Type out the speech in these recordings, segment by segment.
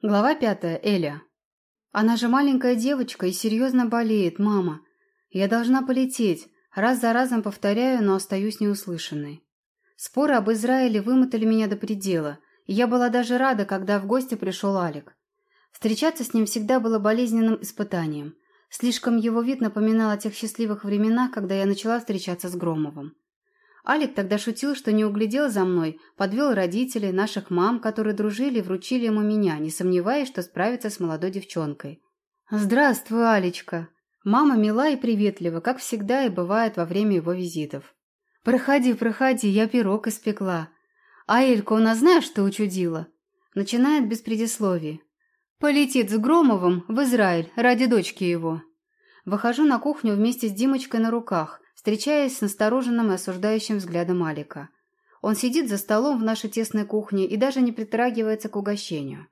Глава пятая. Эля. Она же маленькая девочка и серьезно болеет, мама. Я должна полететь. Раз за разом повторяю, но остаюсь неуслышанной. Споры об Израиле вымотали меня до предела, и я была даже рада, когда в гости пришел Алик. Встречаться с ним всегда было болезненным испытанием. Слишком его вид напоминал о тех счастливых временах, когда я начала встречаться с Громовым. Алик тогда шутил, что не углядел за мной, подвел родителей, наших мам, которые дружили вручили ему меня, не сомневаясь, что справится с молодой девчонкой. «Здравствуй, Алечка!» Мама мила и приветлива, как всегда и бывает во время его визитов. «Проходи, проходи, я пирог испекла. А Элька у нас знаешь, что учудила?» Начинает без предисловий. «Полетит с Громовым в Израиль ради дочки его». Выхожу на кухню вместе с Димочкой на руках – встречаясь с настороженным и осуждающим взглядом Алика. Он сидит за столом в нашей тесной кухне и даже не притрагивается к угощению.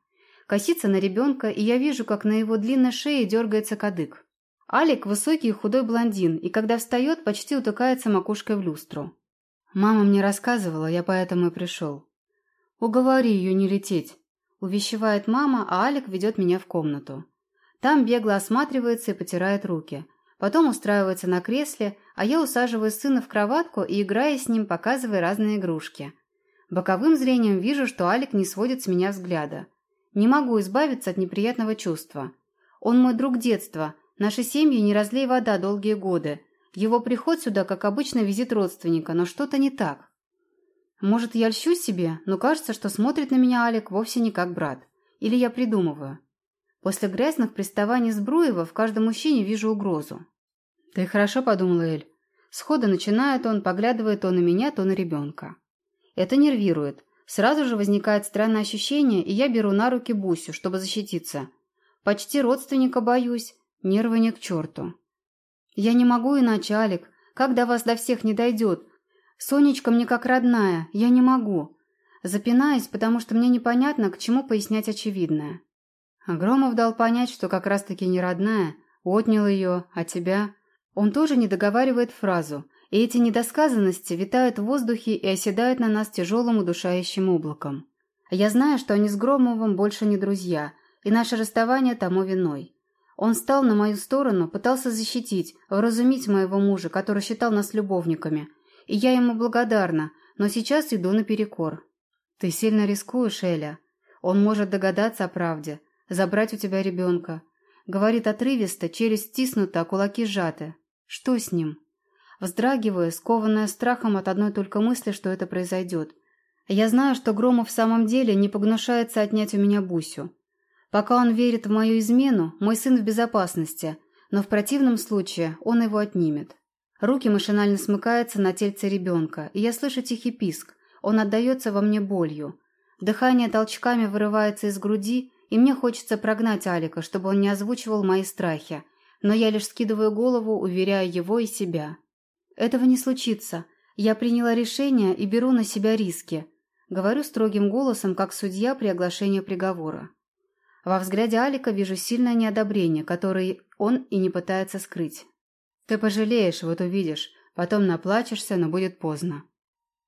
Косится на ребенка, и я вижу, как на его длинной шее дергается кадык. Алик – высокий и худой блондин, и когда встает, почти утыкается макушкой в люстру. Мама мне рассказывала, я поэтому и пришел. «Уговори ее не лететь», – увещевает мама, а Алик ведет меня в комнату. Там бегло осматривается и потирает руки – Потом устраивается на кресле, а я усаживаю сына в кроватку и, играя с ним, показываю разные игрушки. Боковым зрением вижу, что Алик не сводит с меня взгляда. Не могу избавиться от неприятного чувства. Он мой друг детства, наши семьи не разлей вода долгие годы. Его приход сюда, как обычно, визит родственника, но что-то не так. Может, я льщу себе, но кажется, что смотрит на меня Алик вовсе не как брат. Или я придумываю. После грязных приставаний с Бруева в каждом мужчине вижу угрозу. «Ты хорошо подумала, Эль?» Схода начинает он, поглядывает то на меня, то на ребенка. Это нервирует. Сразу же возникает странное ощущение, и я беру на руки Бусю, чтобы защититься. Почти родственника боюсь, нервы не к черту. Я не могу иначе, Алик. Как до вас до всех не дойдет? Сонечка мне как родная, я не могу. Запинаюсь, потому что мне непонятно, к чему пояснять очевидное. Громов дал понять, что как раз-таки не родная, отнял ее, а тебя... Он тоже не договаривает фразу, и эти недосказанности витают в воздухе и оседают на нас тяжелым удушающим облаком. Я знаю, что они с Громовым больше не друзья, и наше расставание тому виной. Он стал на мою сторону, пытался защитить, вразумить моего мужа, который считал нас любовниками. И я ему благодарна, но сейчас иду наперекор. Ты сильно рискуешь, Эля. Он может догадаться о правде, забрать у тебя ребенка. Говорит отрывисто, челюсть стиснута, а кулаки сжаты. Что с ним? Вздрагиваю, скованная страхом от одной только мысли, что это произойдет. Я знаю, что Громов в самом деле не погнушается отнять у меня Бусю. Пока он верит в мою измену, мой сын в безопасности, но в противном случае он его отнимет. Руки машинально смыкаются на тельце ребенка, и я слышу тихий писк. Он отдается во мне болью. Дыхание толчками вырывается из груди, и мне хочется прогнать Алика, чтобы он не озвучивал мои страхи. Но я лишь скидываю голову, уверяя его и себя. Этого не случится. Я приняла решение и беру на себя риски. Говорю строгим голосом, как судья при оглашении приговора. Во взгляде Алика вижу сильное неодобрение, которое он и не пытается скрыть. Ты пожалеешь, вот увидишь. Потом наплачешься, но будет поздно.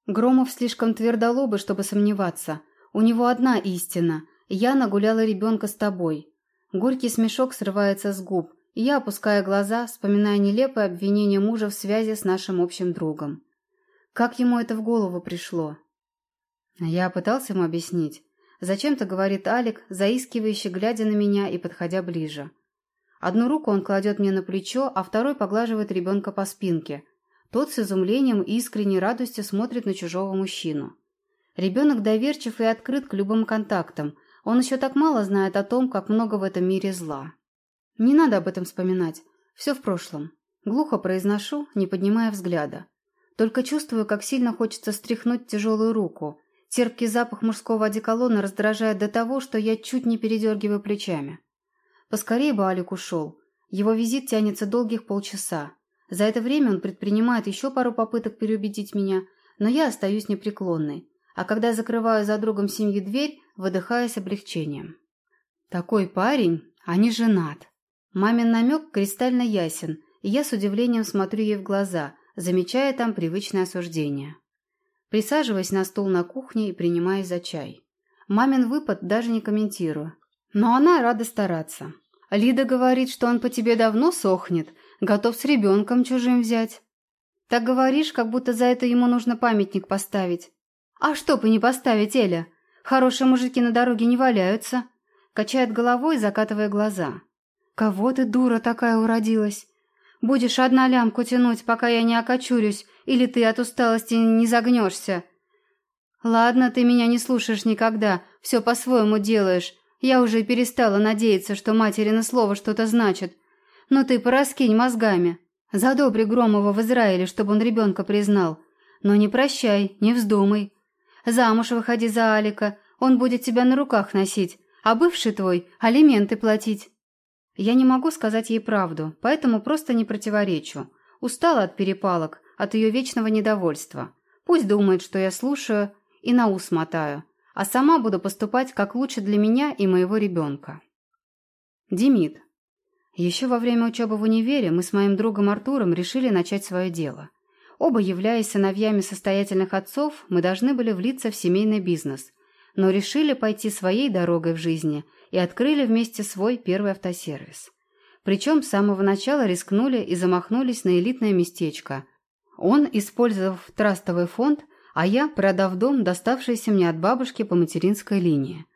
Громов слишком твердолобый, чтобы сомневаться. У него одна истина – я нагуляла ребенка с тобой. Горький смешок срывается с губ, я опускаю глаза, вспоминая нелепое обвинение мужа в связи с нашим общим другом. Как ему это в голову пришло? Я пытался ему объяснить. Зачем-то говорит Алик, заискивающе глядя на меня и подходя ближе. Одну руку он кладет мне на плечо, а второй поглаживает ребенка по спинке. Тот с изумлением и искренней радостью смотрит на чужого мужчину. Ребенок доверчив и открыт к любым контактам – он еще так мало знает о том, как много в этом мире зла. Не надо об этом вспоминать. Все в прошлом. Глухо произношу, не поднимая взгляда. Только чувствую, как сильно хочется стряхнуть тяжелую руку. Терпкий запах мужского одеколона раздражает до того, что я чуть не передергиваю плечами. Поскорее бы Алик ушел. Его визит тянется долгих полчаса. За это время он предпринимает еще пару попыток переубедить меня, но я остаюсь непреклонной. А когда закрываю за другом семьи дверь, выдыхая с облегчением. Такой парень, а не женат. Мамин намек кристально ясен, и я с удивлением смотрю ей в глаза, замечая там привычное осуждение. Присаживаясь на стул на кухне и принимаясь за чай. Мамин выпад даже не комментирую. Но она рада стараться. Лида говорит, что он по тебе давно сохнет, готов с ребенком чужим взять. Так говоришь, как будто за это ему нужно памятник поставить. А что бы не поставить, Эля? Хорошие мужики на дороге не валяются. Качает головой, закатывая глаза. Кого ты, дура, такая уродилась? Будешь одна лямку тянуть, пока я не окочурюсь, или ты от усталости не загнешься. Ладно, ты меня не слушаешь никогда, все по-своему делаешь. Я уже перестала надеяться, что материно слово что-то значит. Но ты пораскинь мозгами. Задобри Громова в Израиле, чтобы он ребенка признал. Но не прощай, не вздумай. Замуж выходи за Алика, он будет тебя на руках носить, а бывший твой – алименты платить. Я не могу сказать ей правду, поэтому просто не противоречу. Устала от перепалок, от ее вечного недовольства. Пусть думает, что я слушаю и на ус мотаю, а сама буду поступать как лучше для меня и моего ребенка. Демид. Еще во время учебы в универе мы с моим другом Артуром решили начать свое дело. Оба являясь сыновьями состоятельных отцов, мы должны были влиться в семейный бизнес, но решили пойти своей дорогой в жизни и открыли вместе свой первый автосервис. Причем с самого начала рискнули и замахнулись на элитное местечко. Он, использовав трастовый фонд, а я, продав дом, доставшийся мне от бабушки по материнской линии.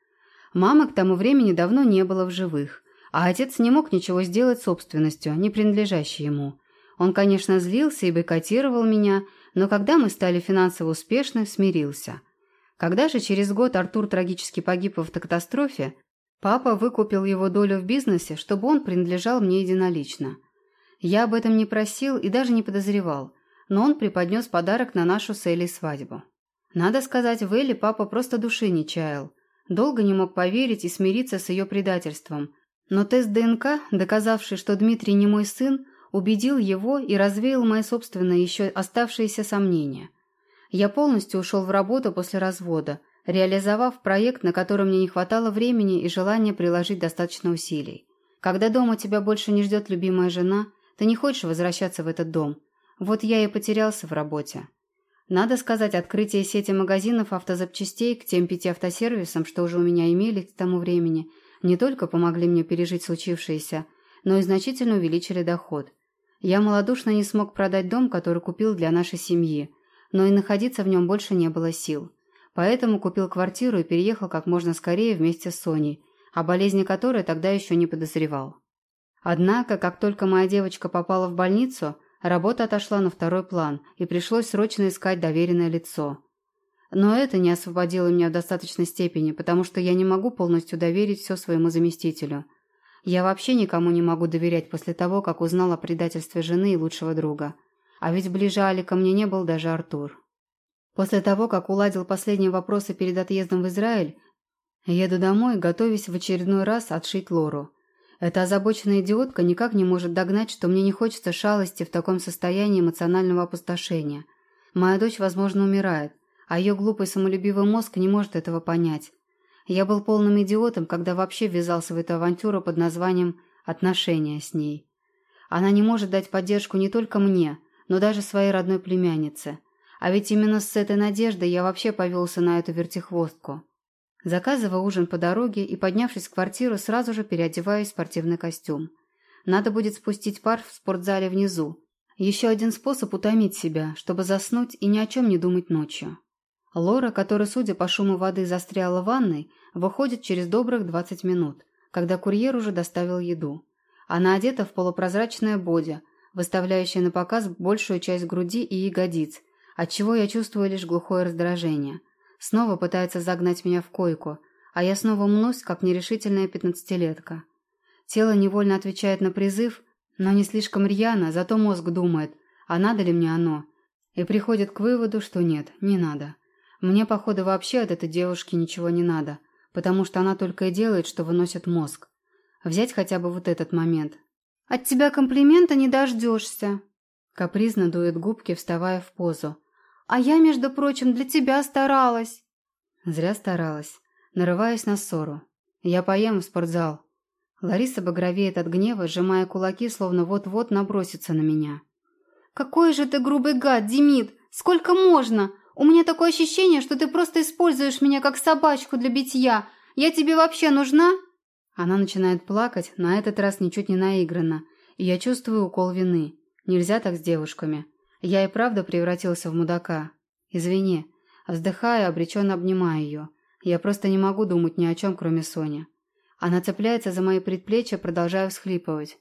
Мамы к тому времени давно не было в живых, а отец не мог ничего сделать собственностью, не принадлежащей ему. Он, конечно, злился и бойкотировал меня, но когда мы стали финансово успешны, смирился. Когда же через год Артур трагически погиб в автокатастрофе, папа выкупил его долю в бизнесе, чтобы он принадлежал мне единолично. Я об этом не просил и даже не подозревал, но он преподнес подарок на нашу с Элей свадьбу. Надо сказать, в Эле папа просто души не чаял. Долго не мог поверить и смириться с ее предательством. Но тест ДНК, доказавший, что Дмитрий не мой сын, убедил его и развеял мои собственные еще оставшиеся сомнения. Я полностью ушел в работу после развода, реализовав проект, на котором мне не хватало времени и желания приложить достаточно усилий. Когда дома тебя больше не ждет любимая жена, ты не хочешь возвращаться в этот дом. Вот я и потерялся в работе. Надо сказать, открытие сети магазинов автозапчастей к тем пяти автосервисам, что уже у меня имели к тому времени, не только помогли мне пережить случившееся, но и значительно увеличили доход – я малодушно не смог продать дом, который купил для нашей семьи, но и находиться в нем больше не было сил. Поэтому купил квартиру и переехал как можно скорее вместе с Соней, о болезни которой тогда еще не подозревал. Однако, как только моя девочка попала в больницу, работа отошла на второй план, и пришлось срочно искать доверенное лицо. Но это не освободило меня в достаточной степени, потому что я не могу полностью доверить все своему заместителю – я вообще никому не могу доверять после того, как узнал о предательстве жены и лучшего друга. А ведь ближе Алика мне не был даже Артур. После того, как уладил последние вопросы перед отъездом в Израиль, еду домой, готовясь в очередной раз отшить Лору. Эта озабоченная идиотка никак не может догнать, что мне не хочется шалости в таком состоянии эмоционального опустошения. Моя дочь, возможно, умирает, а ее глупый самолюбивый мозг не может этого понять. Я был полным идиотом, когда вообще ввязался в эту авантюру под названием «отношения с ней». Она не может дать поддержку не только мне, но даже своей родной племяннице. А ведь именно с этой надеждой я вообще повелся на эту вертихвостку. Заказывая ужин по дороге и, поднявшись в квартиру, сразу же переодеваюсь в спортивный костюм. Надо будет спустить пар в спортзале внизу. Еще один способ утомить себя, чтобы заснуть и ни о чем не думать ночью. Лора, которая, судя по шуму воды, застряла в ванной, выходит через добрых 20 минут, когда курьер уже доставил еду. Она одета в полупрозрачное боди, выставляющее на показ большую часть груди и ягодиц, отчего я чувствую лишь глухое раздражение. Снова пытается загнать меня в койку, а я снова мнусь, как нерешительная пятнадцатилетка. Тело невольно отвечает на призыв, но не слишком рьяно, зато мозг думает, а надо ли мне оно, и приходит к выводу, что нет, не надо. Мне, походу, вообще от этой девушки ничего не надо, потому что она только и делает, что выносит мозг. Взять хотя бы вот этот момент. «От тебя комплимента не дождешься», — капризно дует губки, вставая в позу. «А я, между прочим, для тебя старалась». Зря старалась, нарываясь на ссору. «Я поем в спортзал». Лариса багровеет от гнева, сжимая кулаки, словно вот-вот набросится на меня. «Какой же ты грубый гад, Демид! Сколько можно? У меня такое ощущение, что ты просто используешь меня как собачку для битья. Я тебе вообще нужна?» Она начинает плакать, на этот раз ничуть не наигранно, и я чувствую укол вины. Нельзя так с девушками. Я и правда превратился в мудака. Извини. Вздыхая, обреченно обнимаю ее. Я просто не могу думать ни о чем, кроме Сони. Она цепляется за мои предплечья, продолжая всхлипывать.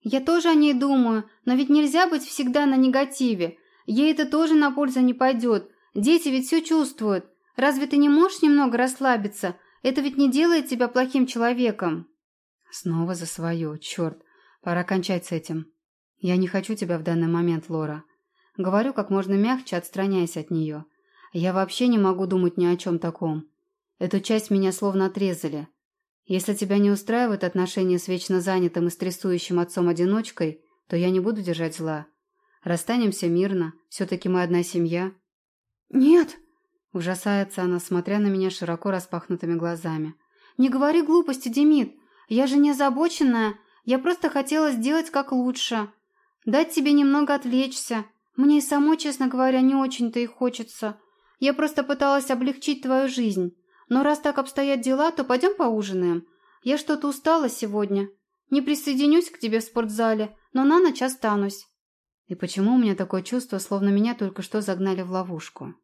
«Я тоже о ней думаю, но ведь нельзя быть всегда на негативе. Ей это тоже на пользу не пойдет. Дети ведь все чувствуют. Разве ты не можешь немного расслабиться? Это ведь не делает тебя плохим человеком». Снова за свое, черт. Пора кончать с этим. Я не хочу тебя в данный момент, Лора. Говорю как можно мягче, отстраняясь от нее. Я вообще не могу думать ни о чем таком. Эту часть меня словно отрезали. Если тебя не устраивают отношения с вечно занятым и стрессующим отцом-одиночкой, то я не буду держать зла. Расстанемся мирно, все-таки мы одна семья. «Нет!» – ужасается она, смотря на меня широко распахнутыми глазами. «Не говори глупости, Демид. Я же не озабоченная. Я просто хотела сделать как лучше. Дать тебе немного отвлечься. Мне и самой, честно говоря, не очень-то и хочется. Я просто пыталась облегчить твою жизнь. Но раз так обстоят дела, то пойдем поужинаем. Я что-то устала сегодня. Не присоединюсь к тебе в спортзале, но на ночь останусь. И почему у меня такое чувство, словно меня только что загнали в ловушку?